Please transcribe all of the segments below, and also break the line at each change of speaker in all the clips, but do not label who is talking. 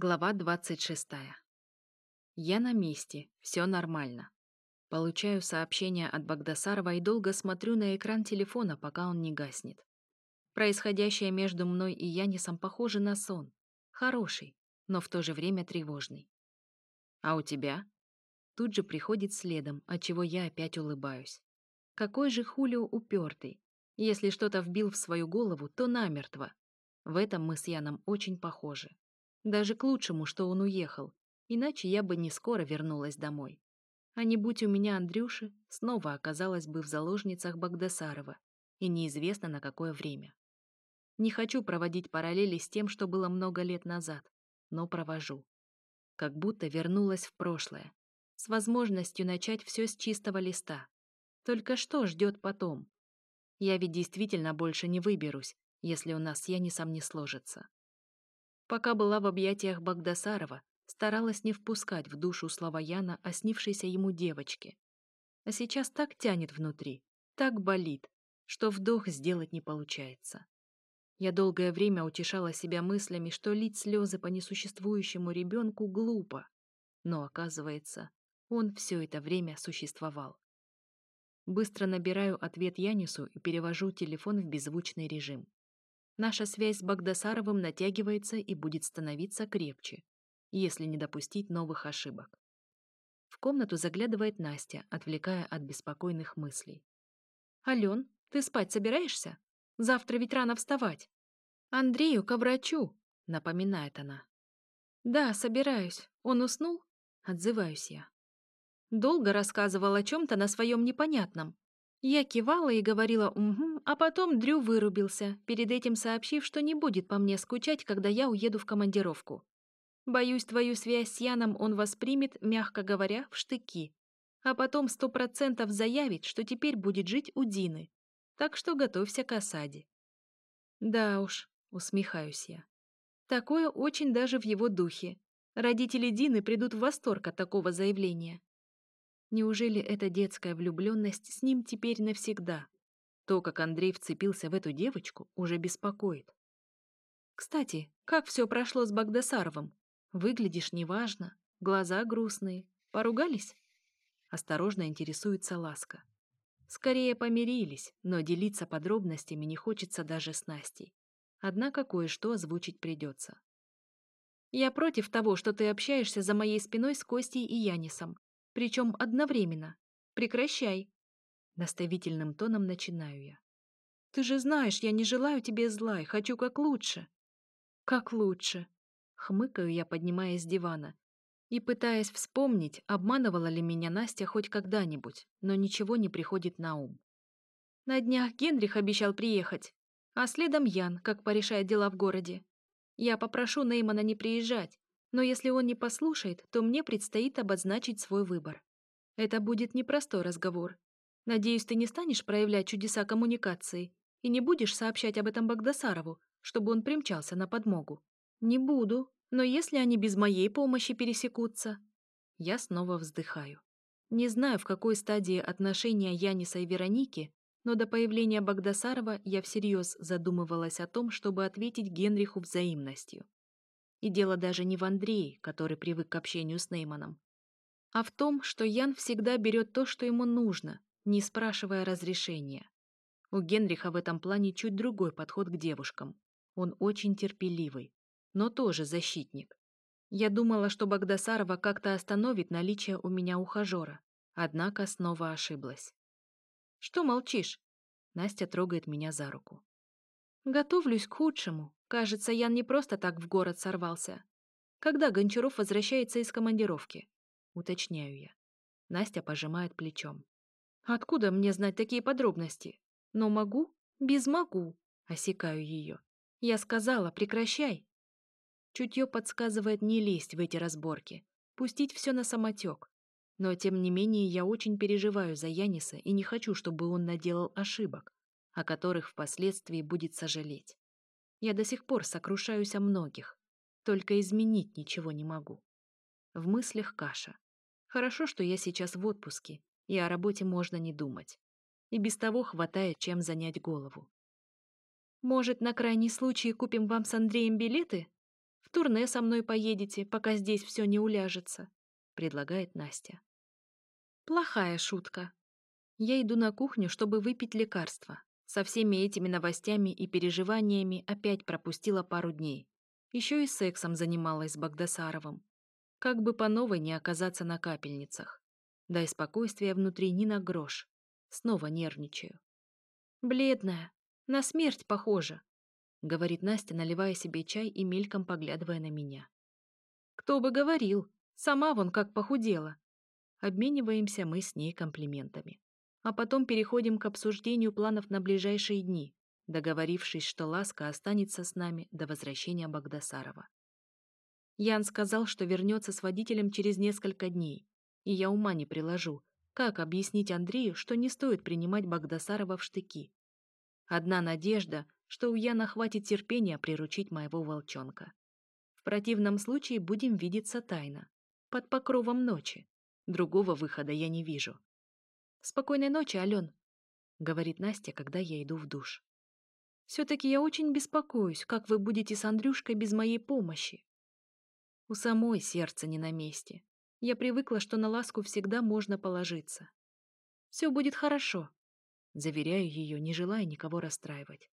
Глава 26. Я на месте, все нормально. Получаю сообщение от Багдасарова и долго смотрю на экран телефона, пока он не гаснет. Происходящее между мной и Янисом похоже на сон. Хороший, но в то же время тревожный. А у тебя? Тут же приходит следом, от чего я опять улыбаюсь. Какой же Хулио упертый. Если что-то вбил в свою голову, то намертво. В этом мы с Яном очень похожи. Даже к лучшему, что он уехал, иначе я бы не скоро вернулась домой. А не будь у меня Андрюши, снова оказалась бы в заложницах Багдасарова, и неизвестно на какое время. Не хочу проводить параллели с тем, что было много лет назад, но провожу. Как будто вернулась в прошлое, с возможностью начать все с чистого листа. Только что ждет потом? Я ведь действительно больше не выберусь, если у нас с Янисом не сложится. Пока была в объятиях Багдасарова, старалась не впускать в душу слова Яна о снившейся ему девочке. А сейчас так тянет внутри, так болит, что вдох сделать не получается. Я долгое время утешала себя мыслями, что лить слезы по несуществующему ребенку глупо. Но, оказывается, он все это время существовал. Быстро набираю ответ Янису и перевожу телефон в беззвучный режим. Наша связь с Багдасаровым натягивается и будет становиться крепче, если не допустить новых ошибок. В комнату заглядывает Настя, отвлекая от беспокойных мыслей. Алён, ты спать собираешься? Завтра ведь рано вставать». «Андрею к врачу», — напоминает она. «Да, собираюсь. Он уснул?» — отзываюсь я. Долго рассказывал о чем-то на своем непонятном. Я кивала и говорила «Угу», а потом Дрю вырубился, перед этим сообщив, что не будет по мне скучать, когда я уеду в командировку. Боюсь, твою связь с Яном он воспримет, мягко говоря, в штыки. А потом сто процентов заявит, что теперь будет жить у Дины. Так что готовься к осаде. Да уж, усмехаюсь я. Такое очень даже в его духе. Родители Дины придут в восторг от такого заявления. Неужели эта детская влюбленность с ним теперь навсегда? То, как Андрей вцепился в эту девочку, уже беспокоит. «Кстати, как все прошло с Багдасаровым? Выглядишь неважно, глаза грустные. Поругались?» Осторожно интересуется Ласка. Скорее помирились, но делиться подробностями не хочется даже с Настей. Однако кое-что озвучить придется. «Я против того, что ты общаешься за моей спиной с Костей и Янисом причем одновременно. Прекращай!» Наставительным тоном начинаю я. «Ты же знаешь, я не желаю тебе зла и хочу как лучше». «Как лучше?» Хмыкаю я, поднимаясь с дивана. И пытаясь вспомнить, обманывала ли меня Настя хоть когда-нибудь, но ничего не приходит на ум. На днях Генрих обещал приехать, а следом Ян, как порешает дела в городе. Я попрошу Неймана не приезжать, но если он не послушает, то мне предстоит обозначить свой выбор. Это будет непростой разговор. Надеюсь, ты не станешь проявлять чудеса коммуникации и не будешь сообщать об этом Багдасарову, чтобы он примчался на подмогу. Не буду, но если они без моей помощи пересекутся... Я снова вздыхаю. Не знаю, в какой стадии отношения Яниса и Вероники, но до появления Багдасарова я всерьез задумывалась о том, чтобы ответить Генриху взаимностью. И дело даже не в Андрее, который привык к общению с Нейманом, а в том, что Ян всегда берет то, что ему нужно, не спрашивая разрешения. У Генриха в этом плане чуть другой подход к девушкам. Он очень терпеливый, но тоже защитник. Я думала, что Богдасарова как-то остановит наличие у меня ухажера, однако снова ошиблась. «Что молчишь?» Настя трогает меня за руку. «Готовлюсь к худшему», Кажется, Ян не просто так в город сорвался. Когда Гончаров возвращается из командировки? Уточняю я. Настя пожимает плечом. Откуда мне знать такие подробности? Но могу? Без могу. Осекаю ее. Я сказала, прекращай. Чутье подсказывает не лезть в эти разборки, пустить все на самотек. Но, тем не менее, я очень переживаю за Яниса и не хочу, чтобы он наделал ошибок, о которых впоследствии будет сожалеть. Я до сих пор сокрушаюсь о многих. Только изменить ничего не могу. В мыслях каша. Хорошо, что я сейчас в отпуске, и о работе можно не думать. И без того хватает, чем занять голову. Может, на крайний случай купим вам с Андреем билеты? В турне со мной поедете, пока здесь все не уляжется», — предлагает Настя. Плохая шутка. Я иду на кухню, чтобы выпить лекарство, со всеми этими новостями и переживаниями опять пропустила пару дней. Еще и сексом занималась с Багдасаровым. Как бы по новой не оказаться на капельницах. Да и спокойствия внутри ни на грош. Снова нервничаю. «Бледная. На смерть похожа», — говорит Настя, наливая себе чай и мельком поглядывая на меня. «Кто бы говорил? Сама вон как похудела». Обмениваемся мы с ней комплиментами а потом переходим к обсуждению планов на ближайшие дни, договорившись, что Ласка останется с нами до возвращения Багдасарова. Ян сказал, что вернется с водителем через несколько дней, и я ума не приложу, как объяснить Андрею, что не стоит принимать Багдасарова в штыки. Одна надежда, что у Яна хватит терпения приручить моего волчонка. В противном случае будем видеться тайно, под покровом ночи. Другого выхода я не вижу. «Спокойной ночи, Ален», — говорит Настя, когда я иду в душ. «Все-таки я очень беспокоюсь, как вы будете с Андрюшкой без моей помощи». У самой сердце не на месте. Я привыкла, что на ласку всегда можно положиться. «Все будет хорошо», — заверяю ее, не желая никого расстраивать.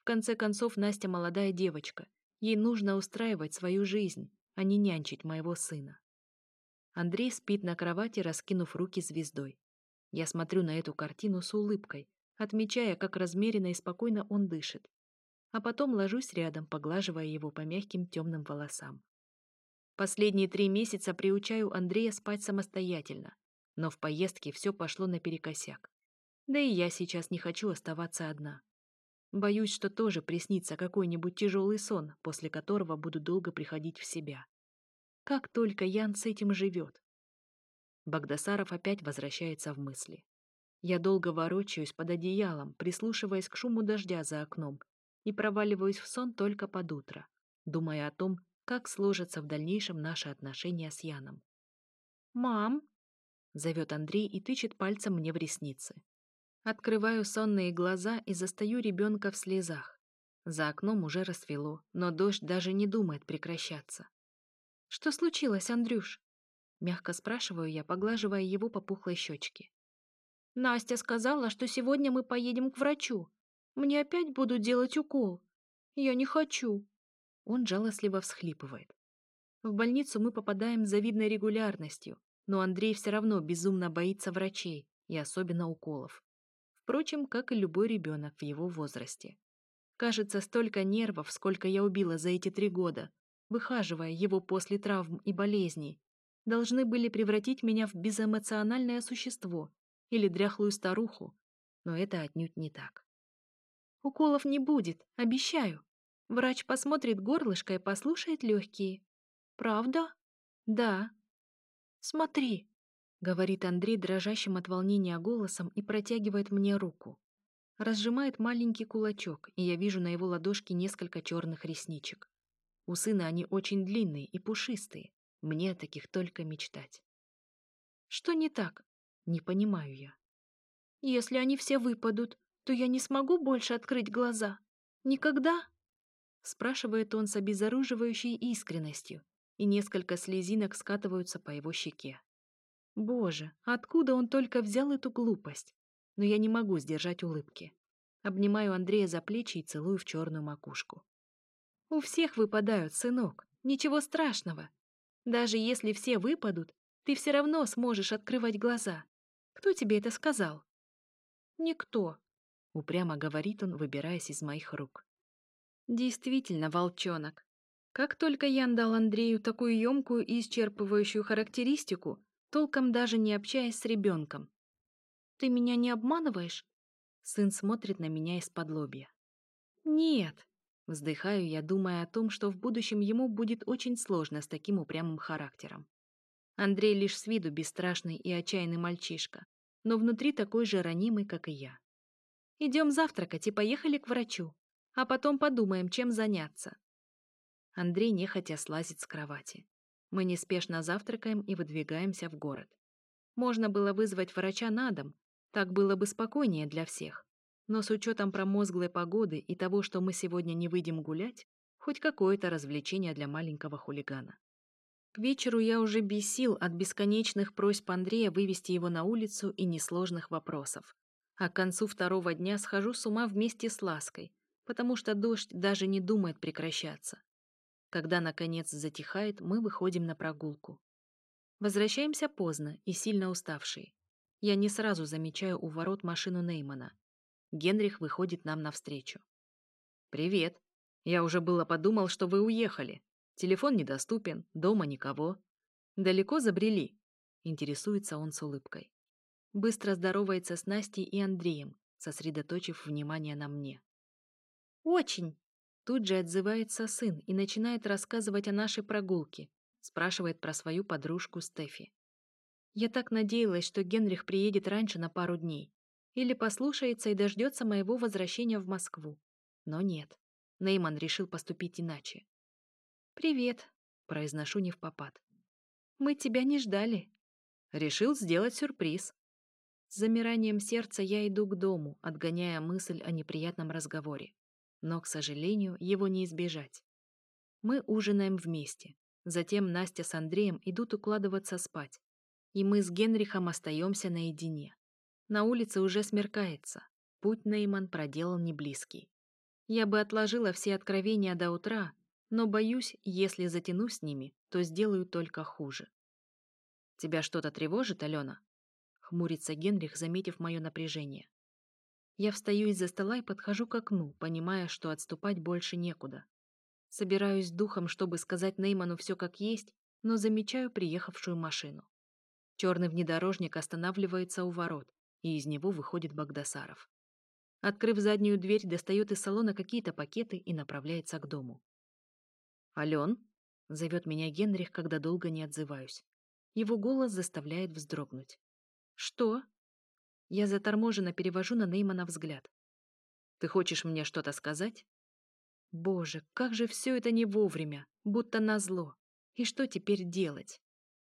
В конце концов, Настя молодая девочка. Ей нужно устраивать свою жизнь, а не нянчить моего сына. Андрей спит на кровати, раскинув руки звездой. Я смотрю на эту картину с улыбкой, отмечая, как размеренно и спокойно он дышит. А потом ложусь рядом, поглаживая его по мягким темным волосам. Последние три месяца приучаю Андрея спать самостоятельно, но в поездке все пошло наперекосяк. Да и я сейчас не хочу оставаться одна. Боюсь, что тоже приснится какой-нибудь тяжелый сон, после которого буду долго приходить в себя. Как только Ян с этим живет, Багдасаров опять возвращается в мысли. Я долго ворочаюсь под одеялом, прислушиваясь к шуму дождя за окном, и проваливаюсь в сон только под утро, думая о том, как сложатся в дальнейшем наши отношения с Яном. «Мам!» — зовет Андрей и тычет пальцем мне в ресницы. Открываю сонные глаза и застаю ребенка в слезах. За окном уже расцвело, но дождь даже не думает прекращаться. «Что случилось, Андрюш?» Мягко спрашиваю я, поглаживая его по пухлой щечке. «Настя сказала, что сегодня мы поедем к врачу. Мне опять будут делать укол. Я не хочу». Он жалостливо всхлипывает. В больницу мы попадаем с завидной регулярностью, но Андрей все равно безумно боится врачей и особенно уколов. Впрочем, как и любой ребенок в его возрасте. Кажется, столько нервов, сколько я убила за эти три года, выхаживая его после травм и болезней, должны были превратить меня в безэмоциональное существо или дряхлую старуху, но это отнюдь не так. Уколов не будет, обещаю. Врач посмотрит горлышко и послушает легкие. Правда? Да. Смотри, говорит Андрей дрожащим от волнения голосом и протягивает мне руку. Разжимает маленький кулачок, и я вижу на его ладошке несколько черных ресничек. У сына они очень длинные и пушистые. Мне о таких только мечтать. Что не так? Не понимаю я. Если они все выпадут, то я не смогу больше открыть глаза. Никогда? Спрашивает он с обезоруживающей искренностью, и несколько слезинок скатываются по его щеке. Боже, откуда он только взял эту глупость? Но я не могу сдержать улыбки. Обнимаю Андрея за плечи и целую в черную макушку. У всех выпадают, сынок. Ничего страшного. Даже если все выпадут, ты все равно сможешь открывать глаза. Кто тебе это сказал?» «Никто», — упрямо говорит он, выбираясь из моих рук. «Действительно, волчонок. Как только Ян дал Андрею такую емкую и исчерпывающую характеристику, толком даже не общаясь с ребенком. «Ты меня не обманываешь?» Сын смотрит на меня из-под лобья. «Нет», Вздыхаю я, думая о том, что в будущем ему будет очень сложно с таким упрямым характером. Андрей лишь с виду бесстрашный и отчаянный мальчишка, но внутри такой же ранимый, как и я. «Идем завтракать и поехали к врачу, а потом подумаем, чем заняться». Андрей нехотя слазит с кровати. Мы неспешно завтракаем и выдвигаемся в город. Можно было вызвать врача на дом, так было бы спокойнее для всех. Но с учетом промозглой погоды и того, что мы сегодня не выйдем гулять, хоть какое-то развлечение для маленького хулигана. К вечеру я уже бесил от бесконечных просьб Андрея вывести его на улицу и несложных вопросов. А к концу второго дня схожу с ума вместе с лаской, потому что дождь даже не думает прекращаться. Когда, наконец, затихает, мы выходим на прогулку. Возвращаемся поздно и сильно уставшие. Я не сразу замечаю у ворот машину Неймана, Генрих выходит нам навстречу. «Привет. Я уже было подумал, что вы уехали. Телефон недоступен, дома никого. Далеко забрели?» Интересуется он с улыбкой. Быстро здоровается с Настей и Андреем, сосредоточив внимание на мне. «Очень!» Тут же отзывается сын и начинает рассказывать о нашей прогулке, спрашивает про свою подружку Стефи. «Я так надеялась, что Генрих приедет раньше на пару дней или послушается и дождется моего возвращения в Москву. Но нет, Нейман решил поступить иначе. «Привет», — произношу не в попад. «Мы тебя не ждали». Решил сделать сюрприз. С замиранием сердца я иду к дому, отгоняя мысль о неприятном разговоре. Но, к сожалению, его не избежать. Мы ужинаем вместе. Затем Настя с Андреем идут укладываться спать. И мы с Генрихом остаемся наедине. На улице уже смеркается. Путь Нейман проделал не близкий. Я бы отложила все откровения до утра, но боюсь, если затянусь с ними, то сделаю только хуже. Тебя что-то тревожит, Алена? Хмурится Генрих, заметив мое напряжение. Я встаю из-за стола и подхожу к окну, понимая, что отступать больше некуда. Собираюсь духом, чтобы сказать Нейману все как есть, но замечаю приехавшую машину. Черный внедорожник останавливается у ворот и из него выходит Багдасаров. Открыв заднюю дверь, достает из салона какие-то пакеты и направляется к дому. Алён, — зовет меня Генрих, когда долго не отзываюсь. Его голос заставляет вздрогнуть. «Что?» Я заторможенно перевожу на Неймана взгляд. «Ты хочешь мне что-то сказать?» «Боже, как же все это не вовремя, будто назло. И что теперь делать?»